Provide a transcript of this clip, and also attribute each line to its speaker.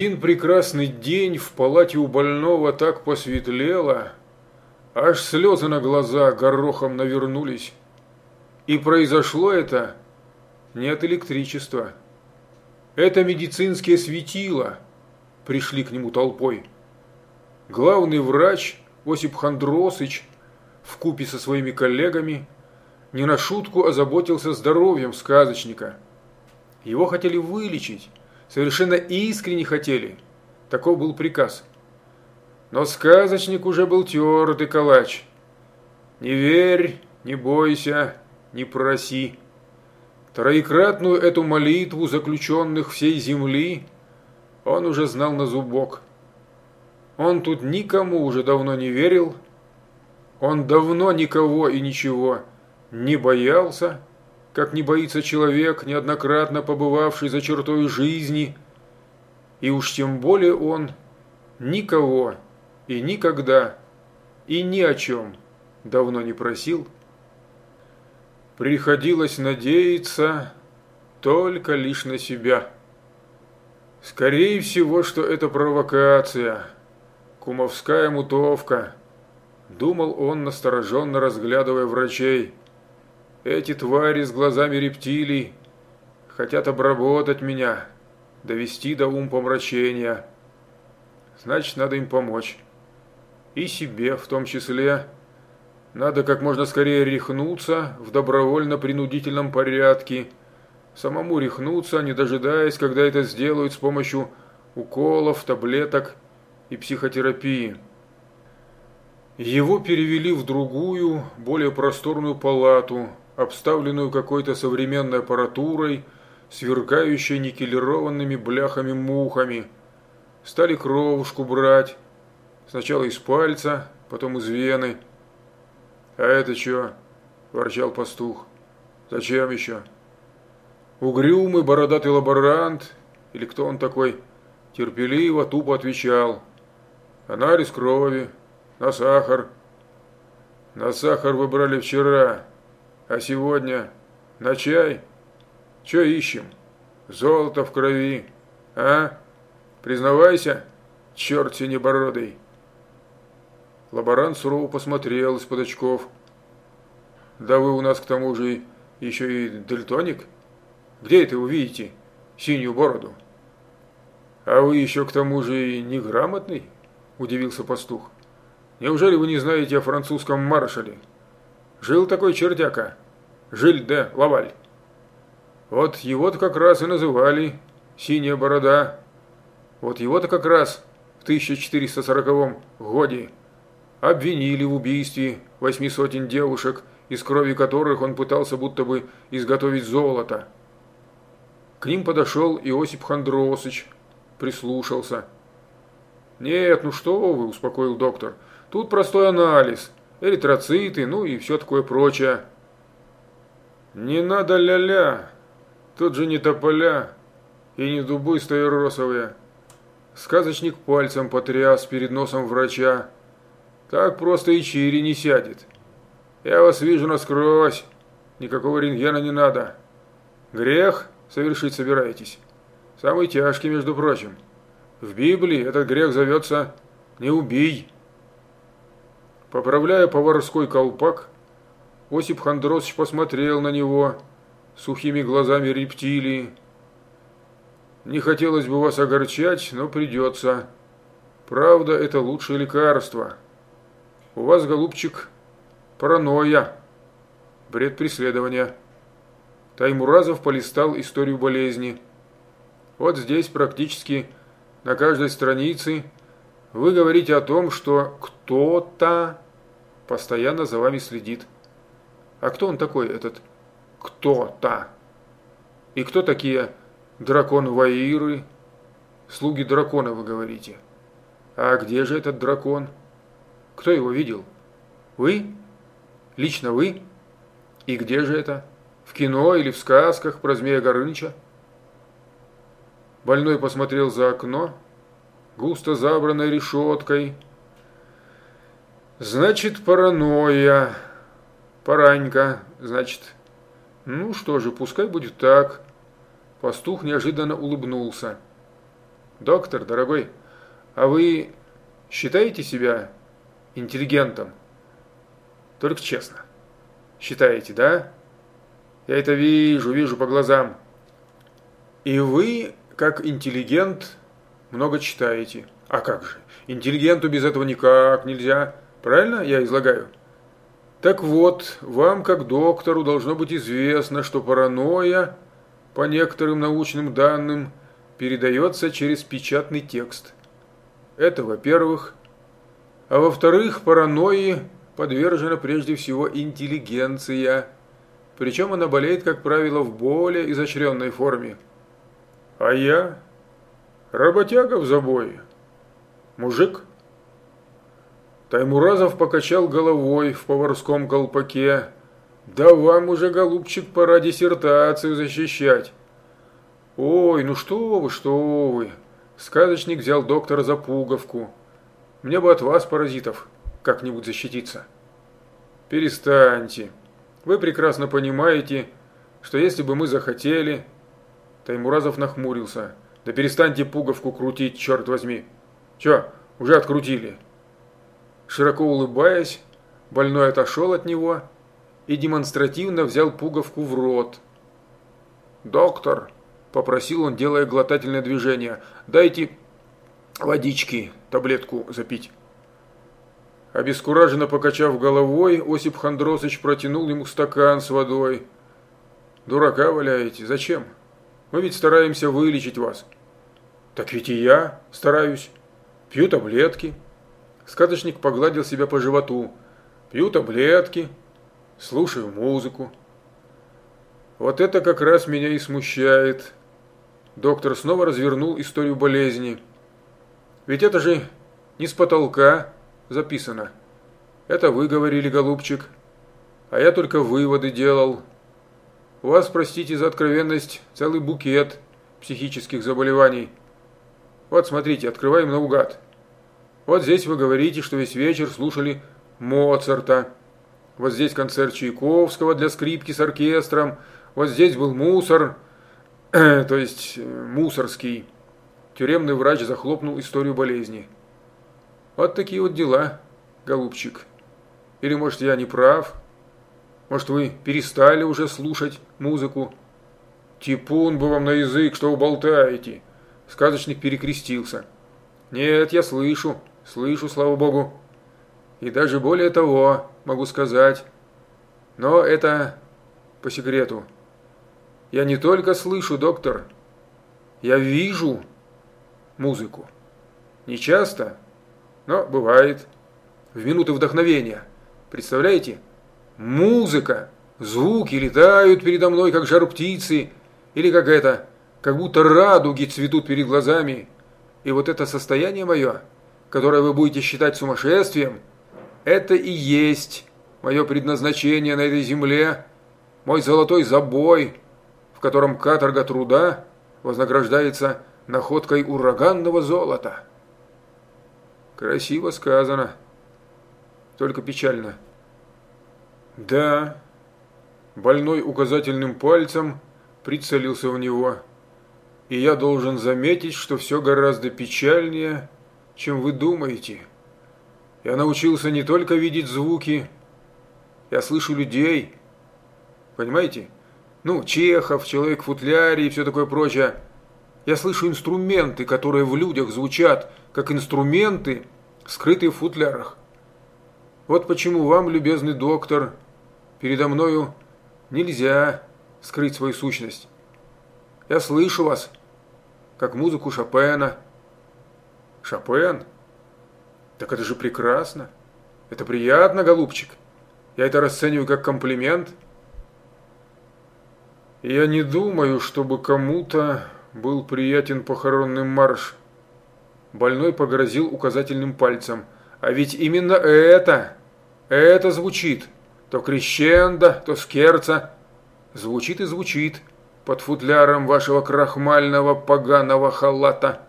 Speaker 1: Один прекрасный день в палате у больного так посветлело, аж слезы на глаза горохом навернулись. И произошло это не от электричества. Это медицинские светила пришли к нему толпой. Главный врач Осип Хандросыч в купе со своими коллегами не на шутку озаботился здоровьем сказочника. Его хотели вылечить, совершенно искренне хотели. Таков был приказ. Но сказочник уже был твердый калач. Не верь, не бойся, не проси. Троекратную эту молитву заключенных всей земли он уже знал на зубок. Он тут никому уже давно не верил, он давно никого и ничего не боялся, как не боится человек, неоднократно побывавший за чертой жизни, и уж тем более он никого и никогда и ни о чем давно не просил. Приходилось надеяться только лишь на себя. Скорее всего, что это провокация, кумовская мутовка, думал он, настороженно разглядывая врачей. Эти твари с глазами рептилий хотят обработать меня, довести до ум помрачения. Значит, надо им помочь. И себе в том числе. Надо как можно скорее рехнуться в добровольно-принудительном порядке. Самому рехнуться, не дожидаясь, когда это сделают с помощью уколов, таблеток и психотерапии. Его перевели в другую, более просторную палату, обставленную какой-то современной аппаратурой, сверкающей никелированными бляхами-мухами. Стали кровушку брать. Сначала из пальца, потом из вены. «А это что?» – ворчал пастух. «Зачем еще?» Угрюмый бородатый лаборант, или кто он такой, терпеливо, тупо отвечал. «Анализ крови, на сахар». «На сахар вы брали вчера», а сегодня на чай? Че ищем? Золото в крови, а? Признавайся, черт синебородый. Лаборант сурово посмотрел из-под очков. Да вы у нас к тому же еще и дельтоник? Где это вы видите синюю бороду? А вы еще к тому же и неграмотный? Удивился пастух. Неужели вы не знаете о французском маршале? Жил такой чердяка, Жиль де Лаваль. Вот его-то как раз и называли «Синяя борода». Вот его-то как раз в 1440 годе обвинили в убийстве восьми сотен девушек, из крови которых он пытался будто бы изготовить золото. К ним подошел Иосип Хандросыч, прислушался. «Нет, ну что вы», – успокоил доктор, – «тут простой анализ, эритроциты, ну и все такое прочее». «Не надо ля-ля, тут же не тополя и не дубы стояросовые». Сказочник пальцем потряс перед носом врача. «Так просто и чири не сядет. Я вас вижу насквозь, никакого рентгена не надо. Грех совершить собираетесь. Самый тяжкий, между прочим. В Библии этот грех зовется «не убий». Поправляя поварской колпак, Осип Хандросович посмотрел на него сухими глазами рептилии. «Не хотелось бы вас огорчать, но придется. Правда, это лучшее лекарство. У вас, голубчик, паранойя, бред преследования». Таймуразов полистал историю болезни. Вот здесь практически на каждой странице вы говорите о том, что кто-то постоянно за вами следит. А кто он такой, этот кто-то? И кто такие дракон-ваиры? Слуги дракона, вы говорите. А где же этот дракон? Кто его видел? Вы? Лично вы? И где же это? В кино или в сказках про Змея Горыныча? Больной посмотрел за окно, густо забранной решеткой. Значит, паранойя. Поранька, значит. Ну что же, пускай будет так. Пастух неожиданно улыбнулся. Доктор, дорогой, а вы считаете себя интеллигентом? Только честно. Считаете, да? Я это вижу, вижу по глазам. И вы, как интеллигент, много читаете. А как же? Интеллигенту без этого никак нельзя. Правильно я излагаю? Так вот, вам, как доктору, должно быть известно, что паранойя, по некоторым научным данным, передается через печатный текст. Это во-первых. А во-вторых, паранойи подвержена прежде всего интеллигенция. Причем она болеет, как правило, в более изощренной форме. А я? Работяга в забое. Мужик? Таймуразов покачал головой в поварском колпаке. «Да вам уже, голубчик, пора диссертацию защищать». «Ой, ну что вы, что вы!» Сказочник взял доктора за пуговку. «Мне бы от вас, паразитов, как-нибудь защититься». «Перестаньте. Вы прекрасно понимаете, что если бы мы захотели...» Таймуразов нахмурился. «Да перестаньте пуговку крутить, черт возьми!» «Че, уже открутили?» Широко улыбаясь, больной отошел от него и демонстративно взял пуговку в рот. «Доктор», – попросил он, делая глотательное движение, – «дайте водички, таблетку запить». Обескураженно покачав головой, Осип Хандросыч протянул ему стакан с водой. «Дурака валяете? Зачем? Мы ведь стараемся вылечить вас». «Так ведь и я стараюсь. Пью таблетки». Сказочник погладил себя по животу. Пью таблетки, слушаю музыку. Вот это как раз меня и смущает. Доктор снова развернул историю болезни. Ведь это же не с потолка записано. Это вы говорили, голубчик. А я только выводы делал. У вас, простите за откровенность, целый букет психических заболеваний. Вот смотрите, открываем наугад. Вот здесь вы говорите, что весь вечер слушали Моцарта. Вот здесь концерт Чайковского для скрипки с оркестром. Вот здесь был мусор, то есть э, мусорский. Тюремный врач захлопнул историю болезни. Вот такие вот дела, голубчик. Или, может, я не прав? Может, вы перестали уже слушать музыку? Типун бы вам на язык, что вы болтаете. Сказочник перекрестился. Нет, я слышу. Слышу, слава богу. И даже более того, могу сказать. Но это по секрету. Я не только слышу, доктор. Я вижу музыку. Не часто, но бывает. В минуты вдохновения. Представляете? Музыка. Звуки летают передо мной, как жар птицы. Или как это, как будто радуги цветут перед глазами. И вот это состояние мое – которое вы будете считать сумасшествием, это и есть мое предназначение на этой земле, мой золотой забой, в котором каторга труда вознаграждается находкой ураганного золота. Красиво сказано, только печально. Да, больной указательным пальцем прицелился в него, и я должен заметить, что все гораздо печальнее – чем вы думаете. Я научился не только видеть звуки, я слышу людей. Понимаете? Ну, Чехов, человек в и все такое прочее. Я слышу инструменты, которые в людях звучат, как инструменты, скрытые в футлярах. Вот почему вам, любезный доктор, передо мною нельзя скрыть свою сущность. Я слышу вас, как музыку Шопена, Шопен? Так это же прекрасно. Это приятно, голубчик. Я это расцениваю как комплимент. Я не думаю, чтобы кому-то был приятен похоронный марш. Больной погрозил указательным пальцем. А ведь именно это, это звучит. То крещендо, то скерца. Звучит и звучит под футляром вашего крахмального поганого халата.